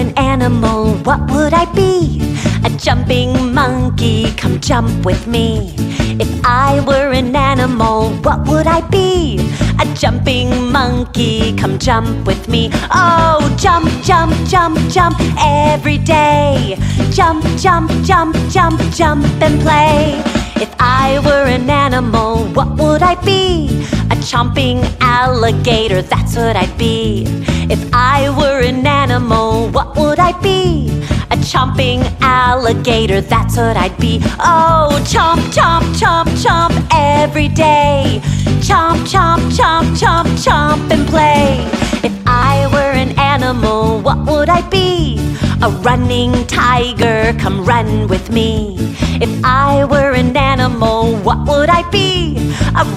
An animal, what would I be? A jumping monkey, come jump with me. If I were an animal, what would I be? A jumping monkey, come jump with me. Oh, jump, jump, jump, jump every day. Jump, jump, jump, jump, jump and play. If I were an animal, what would I be? A chomping alligator, that's what I'd be. If I were an animal, what would I be? A chomping alligator, that's what I'd be. Oh, chomp, chomp, chomp, chomp every day. Chomp, chomp, chomp, chomp, chomp and play. If I were an animal, what would I be? A running tiger, come run with me. If I were an animal, what would I be?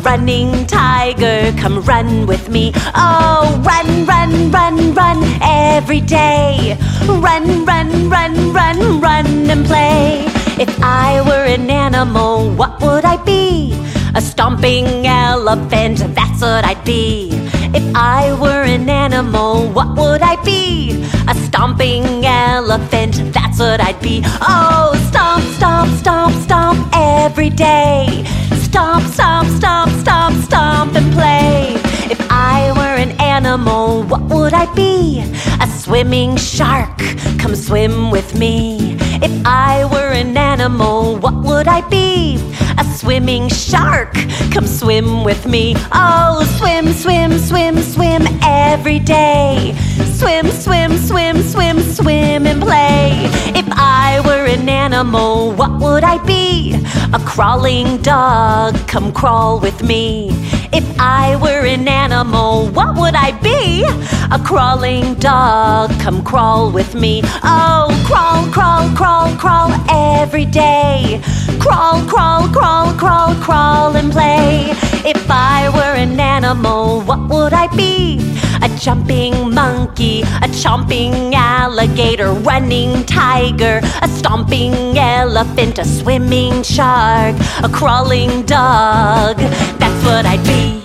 Running tiger, come run with me. Oh, run, run, run, run every day. Run, run, run, run, run and play. If I were an animal, what would I be? A stomping elephant, that's what I'd be. If I were an animal, what would I be? A stomping elephant, that's what I'd be. Oh, stomp, stomp, stomp, stomp every day. Stomp, stomp, stomp, stomp, stomp and play. If I were an animal, what would I be? A swimming shark, come swim with me. If I were an animal, what would I be? A swimming shark, come swim with me. Oh, swim, swim, swim, swim every day. Swim, swim, swim, swim, swim and play. Animal, what would I be? A crawling dog, come crawl with me. If I were an animal, what would I be? A crawling dog, come crawl with me. Oh, crawl, crawl, crawl, crawl every day. Crawl, crawl, crawl, crawl, crawl and play. If I were an animal, what would I be? A jumping monkey, a chomping alligator, running tiger, a stomping elephant, a swimming shark, a crawling dog. That's what I'd be.